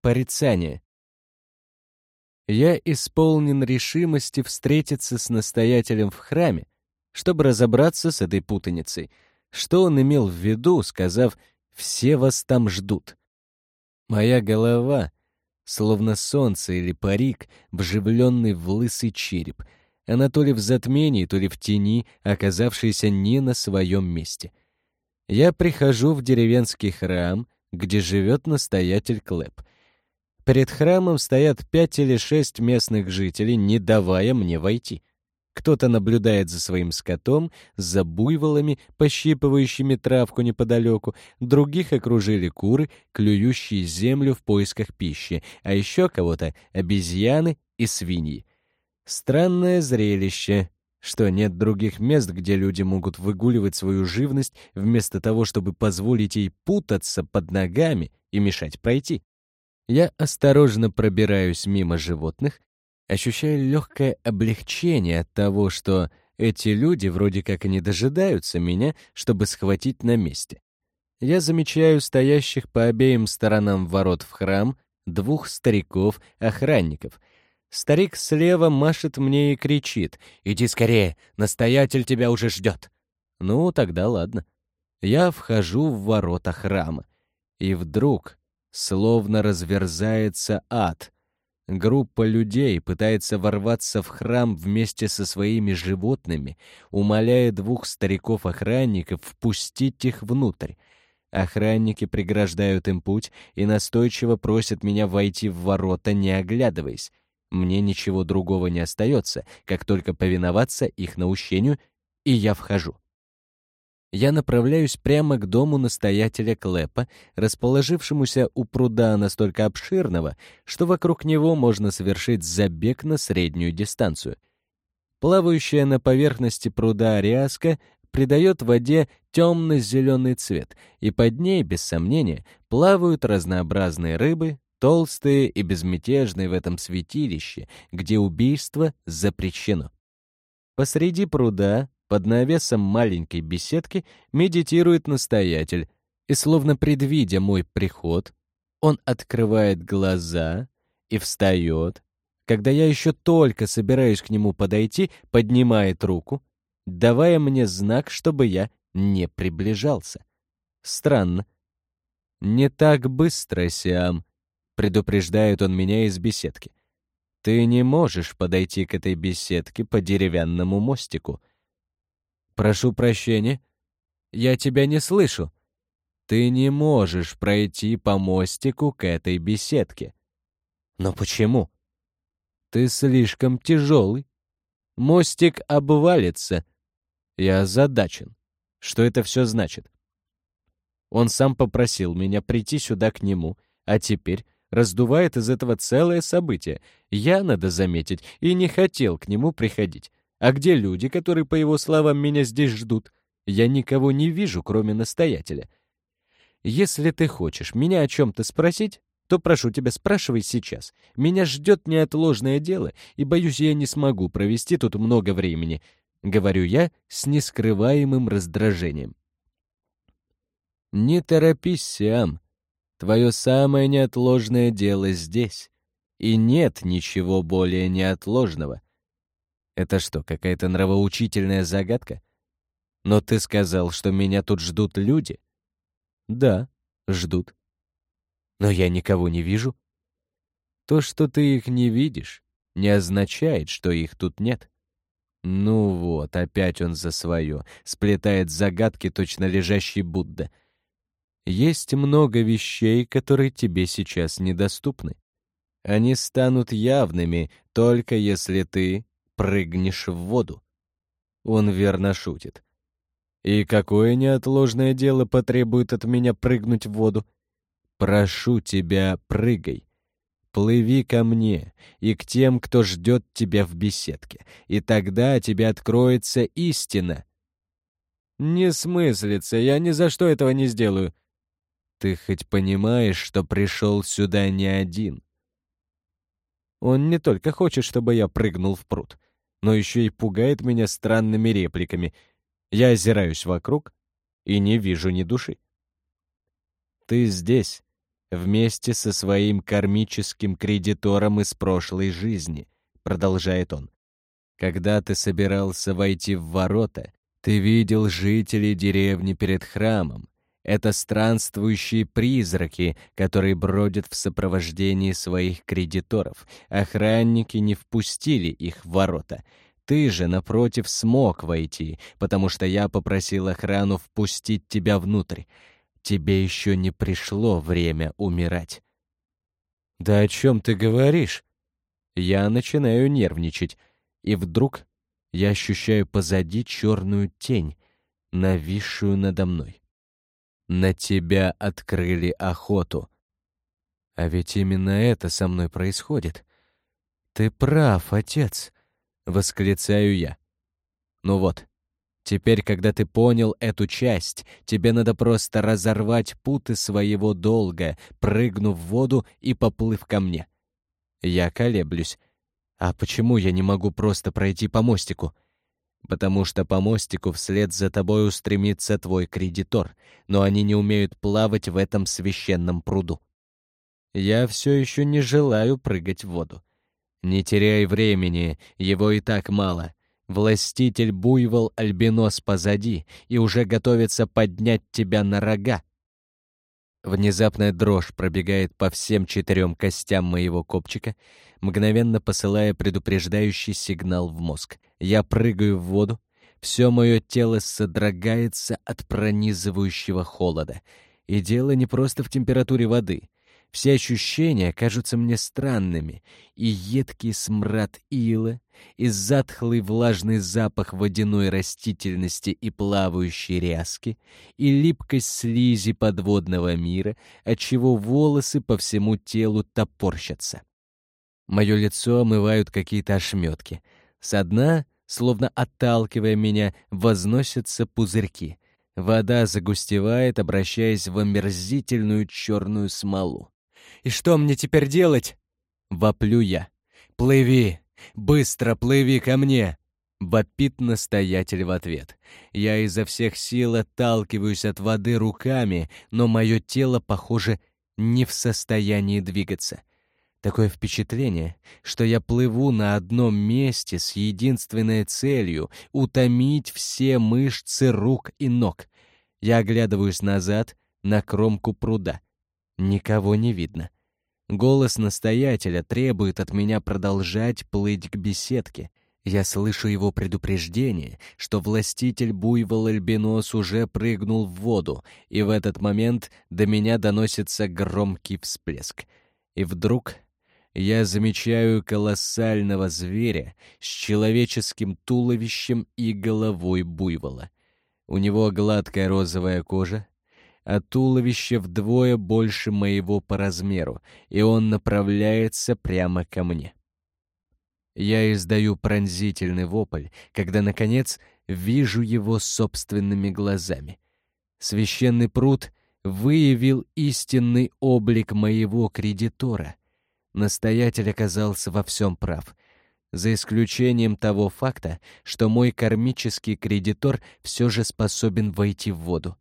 Порицание. Я исполнен решимости встретиться с настоятелем в храме, чтобы разобраться с этой путаницей. Что он имел в виду, сказав «все вас там ждут»? Моя голова, словно солнце или парик, вживленный в лысый череп. Она то ли в затмении, то ли в тени, оказавшаяся не на своем месте. Я прихожу в деревенский храм, где живет настоятель Клэп. Перед храмом стоят пять или шесть местных жителей, не давая мне войти. Кто-то наблюдает за своим скотом, за буйволами, пощипывающими травку неподалеку, других окружили куры, клюющие землю в поисках пищи, а еще кого-то — обезьяны и свиньи. Странное зрелище, что нет других мест, где люди могут выгуливать свою живность вместо того, чтобы позволить ей путаться под ногами и мешать пройти. Я осторожно пробираюсь мимо животных, ощущая легкое облегчение от того, что эти люди вроде как и не дожидаются меня, чтобы схватить на месте. Я замечаю стоящих по обеим сторонам ворот в храм двух стариков-охранников. Старик слева машет мне и кричит «Иди скорее, настоятель тебя уже ждет». Ну, тогда ладно. Я вхожу в ворота храма. И вдруг Словно разверзается ад. Группа людей пытается ворваться в храм вместе со своими животными, умоляя двух стариков-охранников впустить их внутрь. Охранники преграждают им путь и настойчиво просят меня войти в ворота, не оглядываясь. Мне ничего другого не остается, как только повиноваться их наущению, и я вхожу я направляюсь прямо к дому настоятеля Клэпа, расположившемуся у пруда настолько обширного, что вокруг него можно совершить забег на среднюю дистанцию. Плавающая на поверхности пруда ряска придает воде темно-зеленый цвет, и под ней, без сомнения, плавают разнообразные рыбы, толстые и безмятежные в этом святилище, где убийство запрещено. Посреди пруда под навесом маленькой беседки медитирует настоятель, и, словно предвидя мой приход, он открывает глаза и встает. Когда я еще только собираюсь к нему подойти, поднимает руку, давая мне знак, чтобы я не приближался. Странно. «Не так быстро, Сиам», — предупреждает он меня из беседки. «Ты не можешь подойти к этой беседке по деревянному мостику. «Прошу прощения. Я тебя не слышу. Ты не можешь пройти по мостику к этой беседке». «Но почему?» «Ты слишком тяжелый. Мостик обвалится». Я озадачен. Что это все значит? Он сам попросил меня прийти сюда к нему, а теперь раздувает из этого целое событие. Я, надо заметить, и не хотел к нему приходить. А где люди, которые, по его словам, меня здесь ждут? Я никого не вижу, кроме настоятеля. Если ты хочешь меня о чем-то спросить, то прошу тебя, спрашивай сейчас. Меня ждет неотложное дело, и, боюсь, я не смогу провести тут много времени», — говорю я с нескрываемым раздражением. «Не торопись, Сиам. Твое самое неотложное дело здесь, и нет ничего более неотложного. Это что, какая-то нравоучительная загадка? Но ты сказал, что меня тут ждут люди. Да, ждут. Но я никого не вижу. То, что ты их не видишь, не означает, что их тут нет. Ну вот, опять он за свое, сплетает загадки, точно лежащий Будда. Есть много вещей, которые тебе сейчас недоступны. Они станут явными, только если ты прыгнешь в воду. Он верно шутит. И какое неотложное дело потребует от меня прыгнуть в воду? Прошу тебя, прыгай. Плыви ко мне и к тем, кто ждет тебя в беседке, и тогда тебе откроется истина. Не смыслится, я ни за что этого не сделаю. Ты хоть понимаешь, что пришел сюда не один? Он не только хочет, чтобы я прыгнул в пруд но еще и пугает меня странными репликами. Я озираюсь вокруг и не вижу ни души. «Ты здесь, вместе со своим кармическим кредитором из прошлой жизни, продолжает он. Когда ты собирался войти в ворота, ты видел жителей деревни перед храмом. Это странствующие призраки, которые бродят в сопровождении своих кредиторов. Охранники не впустили их в ворота. Ты же, напротив, смог войти, потому что я попросил охрану впустить тебя внутрь. Тебе еще не пришло время умирать. Да о чем ты говоришь? Я начинаю нервничать, и вдруг я ощущаю позади черную тень, нависшую надо мной. На тебя открыли охоту. А ведь именно это со мной происходит. Ты прав, отец, восклицаю я. Ну вот, теперь, когда ты понял эту часть, тебе надо просто разорвать путы своего долга, прыгнув в воду и поплыв ко мне. Я колеблюсь. А почему я не могу просто пройти по мостику? Потому что по мостику вслед за тобой устремится твой кредитор, но они не умеют плавать в этом священном пруду. Я все еще не желаю прыгать в воду. Не теряй времени, его и так мало. Властитель буйвол альбинос позади и уже готовится поднять тебя на рога. Внезапная дрожь пробегает по всем четырем костям моего копчика, мгновенно посылая предупреждающий сигнал в мозг. Я прыгаю в воду, все мое тело содрогается от пронизывающего холода. И дело не просто в температуре воды. Все ощущения кажутся мне странными, и едкий смрад ила, и затхлый влажный запах водяной растительности и плавающей ряски, и липкость слизи подводного мира, отчего волосы по всему телу топорщатся. Мое лицо омывают какие-то ошметки. Со дна, словно отталкивая меня, возносятся пузырьки. Вода загустевает, обращаясь в омерзительную черную смолу. «И что мне теперь делать?» — воплю я. «Плыви! Быстро плыви ко мне!» — вопит настоятель в ответ. Я изо всех сил отталкиваюсь от воды руками, но мое тело, похоже, не в состоянии двигаться. Такое впечатление, что я плыву на одном месте с единственной целью — утомить все мышцы рук и ног. Я оглядываюсь назад на кромку пруда. Никого не видно. Голос настоятеля требует от меня продолжать плыть к беседке. Я слышу его предупреждение, что властитель буйвол Альбинос уже прыгнул в воду, и в этот момент до меня доносится громкий всплеск. И вдруг я замечаю колоссального зверя с человеческим туловищем и головой буйвола. У него гладкая розовая кожа, а туловище вдвое больше моего по размеру, и он направляется прямо ко мне. Я издаю пронзительный вопль, когда, наконец, вижу его собственными глазами. Священный пруд выявил истинный облик моего кредитора — Настоятель оказался во всем прав, за исключением того факта, что мой кармический кредитор все же способен войти в воду.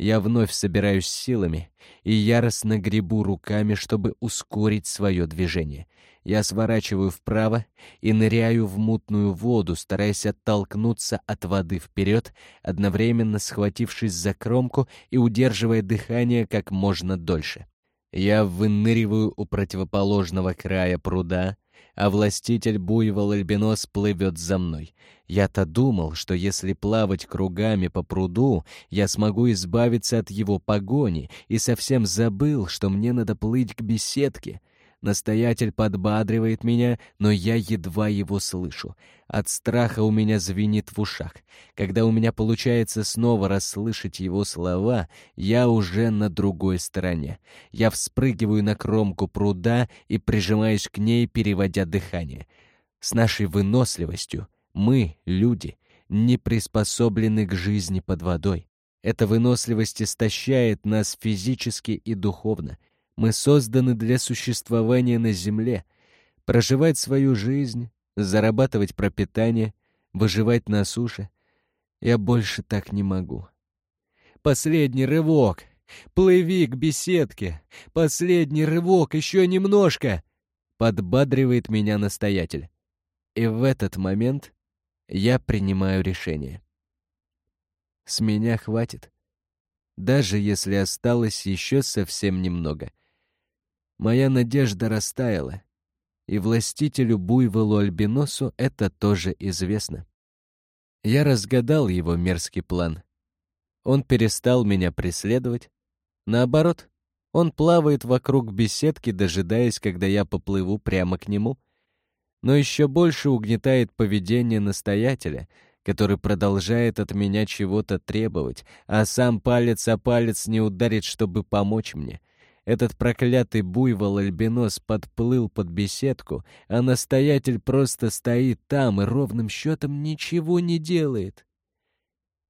Я вновь собираюсь силами и яростно гребу руками, чтобы ускорить свое движение. Я сворачиваю вправо и ныряю в мутную воду, стараясь оттолкнуться от воды вперед, одновременно схватившись за кромку и удерживая дыхание как можно дольше. Я выныриваю у противоположного края пруда, а властитель буйвол Альбинос плывет за мной. Я-то думал, что если плавать кругами по пруду, я смогу избавиться от его погони, и совсем забыл, что мне надо плыть к беседке. Настоятель подбадривает меня, но я едва его слышу. От страха у меня звенит в ушах. Когда у меня получается снова расслышать его слова, я уже на другой стороне. Я вспрыгиваю на кромку пруда и прижимаюсь к ней, переводя дыхание. С нашей выносливостью мы, люди, не приспособлены к жизни под водой. Эта выносливость истощает нас физически и духовно. Мы созданы для существования на Земле, проживать свою жизнь, зарабатывать пропитание, выживать на суше. Я больше так не могу. Последний рывок. Плыви к беседке! Последний рывок, еще немножко!» Подбадривает меня настоятель. И в этот момент я принимаю решение. С меня хватит. Даже если осталось еще совсем немного. Моя надежда растаяла, и властителю буйволу Альбиносу это тоже известно. Я разгадал его мерзкий план. Он перестал меня преследовать. Наоборот, он плавает вокруг беседки, дожидаясь, когда я поплыву прямо к нему. Но еще больше угнетает поведение настоятеля, который продолжает от меня чего-то требовать, а сам палец о палец не ударит, чтобы помочь мне. Этот проклятый буйвол-альбинос подплыл под беседку, а настоятель просто стоит там и ровным счетом ничего не делает.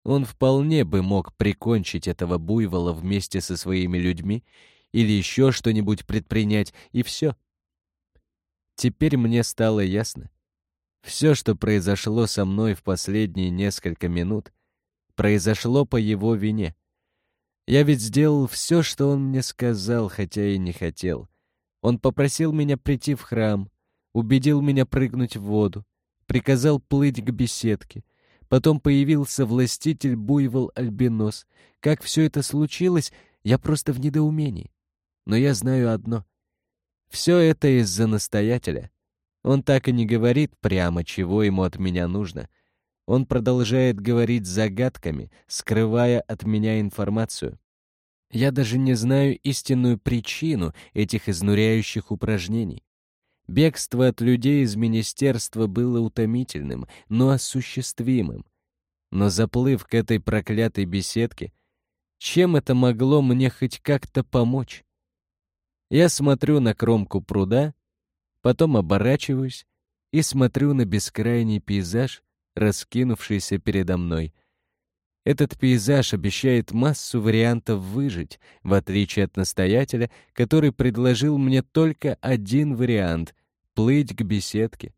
Он вполне бы мог прикончить этого буйвола вместе со своими людьми или еще что-нибудь предпринять, и все. Теперь мне стало ясно. Все, что произошло со мной в последние несколько минут, произошло по его вине. Я ведь сделал все, что он мне сказал, хотя и не хотел. Он попросил меня прийти в храм, убедил меня прыгнуть в воду, приказал плыть к беседке. Потом появился властитель буйвол Альбинос. Как все это случилось, я просто в недоумении. Но я знаю одно. Все это из-за настоятеля. Он так и не говорит прямо, чего ему от меня нужно — он продолжает говорить загадками, скрывая от меня информацию. Я даже не знаю истинную причину этих изнуряющих упражнений. Бегство от людей из министерства было утомительным, но осуществимым. Но заплыв к этой проклятой беседке, чем это могло мне хоть как-то помочь? Я смотрю на кромку пруда, потом оборачиваюсь и смотрю на бескрайний пейзаж, раскинувшийся передо мной. Этот пейзаж обещает массу вариантов выжить, в отличие от настоятеля, который предложил мне только один вариант — плыть к беседке.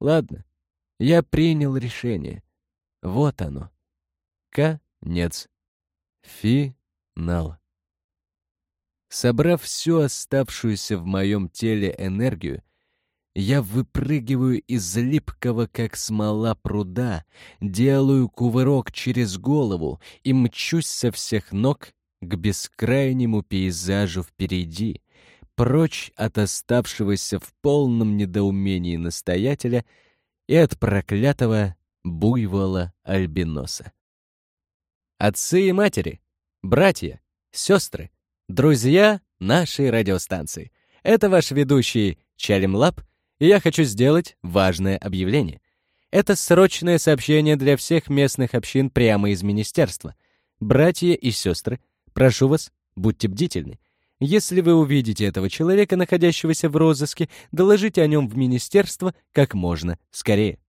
Ладно, я принял решение. Вот оно. Конец. Финал. Собрав всю оставшуюся в моем теле энергию, я выпрыгиваю из липкого, как смола пруда, делаю кувырок через голову и мчусь со всех ног к бескрайнему пейзажу впереди, прочь от оставшегося в полном недоумении настоятеля и от проклятого буйвола-альбиноса. Отцы и матери, братья, сестры, друзья нашей радиостанции. Это ваш ведущий Чалим Лап — и я хочу сделать важное объявление. Это срочное сообщение для всех местных общин прямо из министерства. Братья и сестры, прошу вас, будьте бдительны. Если вы увидите этого человека, находящегося в розыске, доложите о нем в министерство как можно скорее.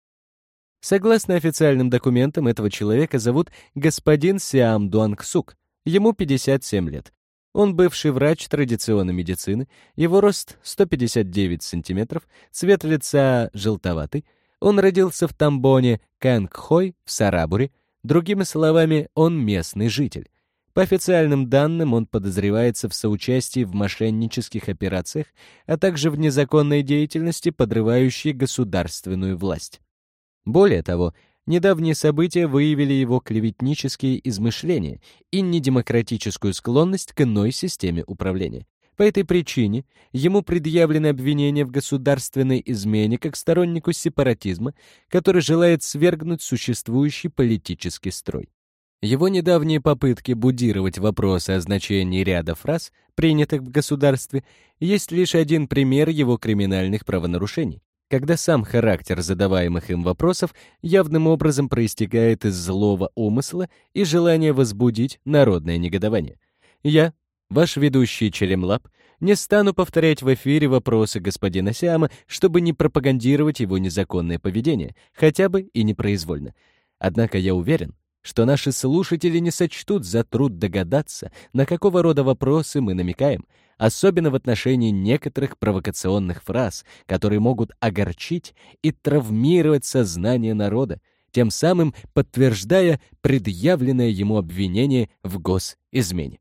Согласно официальным документам, этого человека зовут господин Сиам Дуангсук. Ему 57 лет. Он бывший врач традиционной медицины, его рост 159 сантиметров, цвет лица желтоватый. Он родился в Тамбоне, Кангхой, в Сарабуре. Другими словами, он местный житель. По официальным данным, он подозревается в соучастии в мошеннических операциях, а также в незаконной деятельности, подрывающей государственную власть. Более того, Недавние события выявили его клеветнические измышления и недемократическую склонность к иной системе управления. По этой причине ему предъявлены обвинения в государственной измене как стороннику сепаратизма, который желает свергнуть существующий политический строй. Его недавние попытки будировать вопросы о значении ряда фраз, принятых в государстве, есть лишь один пример его криминальных правонарушений когда сам характер задаваемых им вопросов явным образом проистекает из злого умысла и желания возбудить народное негодование. Я, ваш ведущий Челемлап, не стану повторять в эфире вопросы господина Сиама, чтобы не пропагандировать его незаконное поведение, хотя бы и непроизвольно. Однако я уверен, что наши слушатели не сочтут за труд догадаться, на какого рода вопросы мы намекаем, особенно в отношении некоторых провокационных фраз, которые могут огорчить и травмировать сознание народа, тем самым подтверждая предъявленное ему обвинение в госизмене.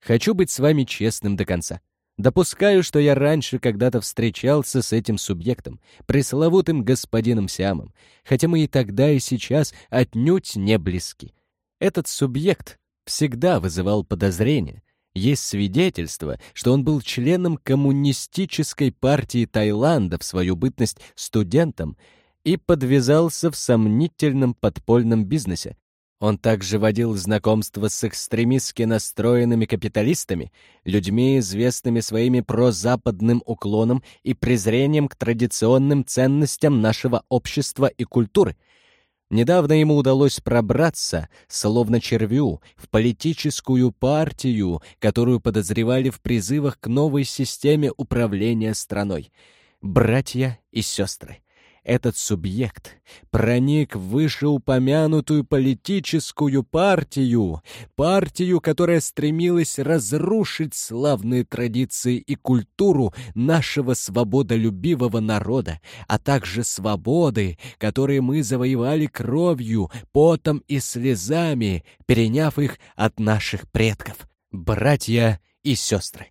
Хочу быть с вами честным до конца. Допускаю, что я раньше когда-то встречался с этим субъектом, пресловутым господином Сиамом, хотя мы и тогда, и сейчас отнюдь не близки. Этот субъект всегда вызывал подозрения. Есть свидетельство, что он был членом коммунистической партии Таиланда в свою бытность студентом и подвязался в сомнительном подпольном бизнесе, он также водил знакомство с экстремистски настроенными капиталистами, людьми, известными своими прозападным уклоном и презрением к традиционным ценностям нашего общества и культуры. Недавно ему удалось пробраться, словно червю, в политическую партию, которую подозревали в призывах к новой системе управления страной. Братья и сестры — этот субъект проник в вышеупомянутую политическую партию, партию, которая стремилась разрушить славные традиции и культуру нашего свободолюбивого народа, а также свободы, которые мы завоевали кровью, потом и слезами, переняв их от наших предков. Братья и сестры.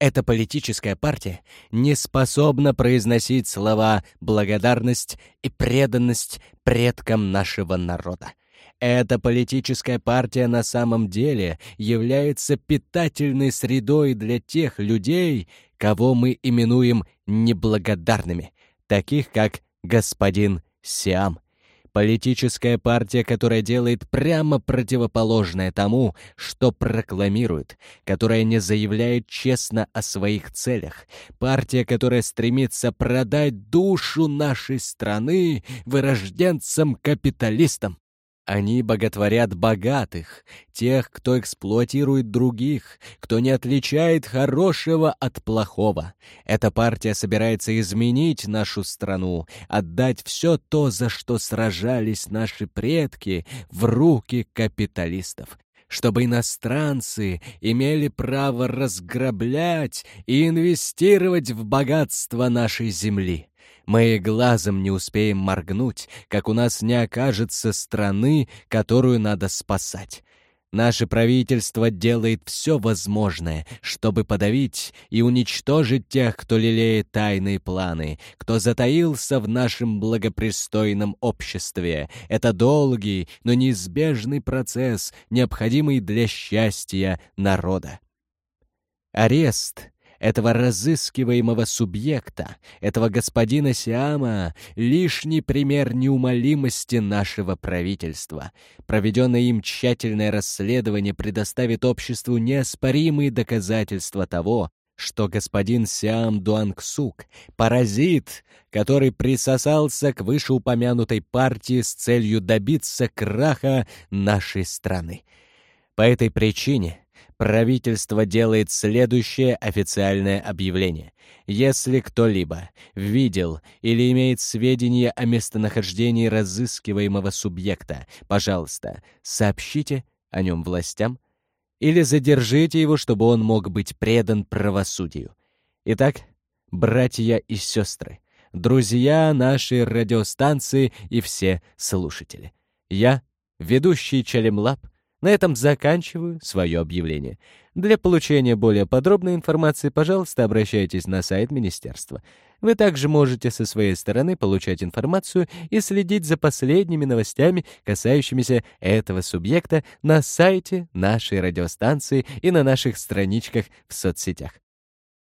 Эта политическая партия не способна произносить слова «благодарность» и «преданность» предкам нашего народа. Эта политическая партия на самом деле является питательной средой для тех людей, кого мы именуем неблагодарными, таких как господин Сиам – Политическая партия, которая делает прямо противоположное тому, что прокламирует, которая не заявляет честно о своих целях. Партия, которая стремится продать душу нашей страны вырожденцам-капиталистам. Они боготворят богатых, тех, кто эксплуатирует других, кто не отличает хорошего от плохого. Эта партия собирается изменить нашу страну, отдать все то, за что сражались наши предки, в руки капиталистов чтобы иностранцы имели право разграблять и инвестировать в богатство нашей земли. Мы глазом не успеем моргнуть, как у нас не окажется страны, которую надо спасать. Наше правительство делает все возможное, чтобы подавить и уничтожить тех, кто лелеет тайные планы, кто затаился в нашем благопристойном обществе. Это долгий, но неизбежный процесс, необходимый для счастья народа. Арест этого разыскиваемого субъекта, этого господина Сиама, лишний пример неумолимости нашего правительства. Проведенное им тщательное расследование предоставит обществу неоспоримые доказательства того, что господин Сиам Дуангсук — паразит, который присосался к вышеупомянутой партии с целью добиться краха нашей страны. По этой причине правительство делает следующее официальное объявление. Если кто-либо видел или имеет сведения о местонахождении разыскиваемого субъекта, пожалуйста, сообщите о нем властям или задержите его, чтобы он мог быть предан правосудию. Итак, братья и сестры, друзья нашей радиостанции и все слушатели. Я, ведущий Чалимлаб, на этом заканчиваю свое объявление. Для получения более подробной информации, пожалуйста, обращайтесь на сайт Министерства. Вы также можете со своей стороны получать информацию и следить за последними новостями, касающимися этого субъекта на сайте нашей радиостанции и на наших страничках в соцсетях.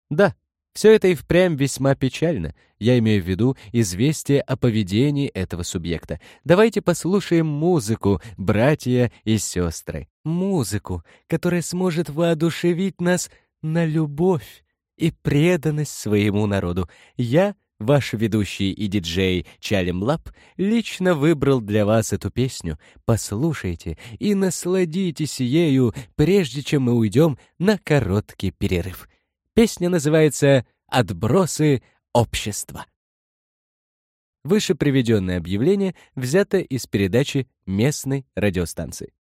Да, все это и впрямь весьма печально. Я имею в виду известие о поведении этого субъекта. Давайте послушаем музыку, братья и сестры. Музыку, которая сможет воодушевить нас на любовь и преданность своему народу. Я, ваш ведущий и диджей Чалим Лап, лично выбрал для вас эту песню. Послушайте и насладитесь ею, прежде чем мы уйдем на короткий перерыв. Песня называется «Отбросы общества». Выше приведенное объявление взято из передачи местной радиостанции.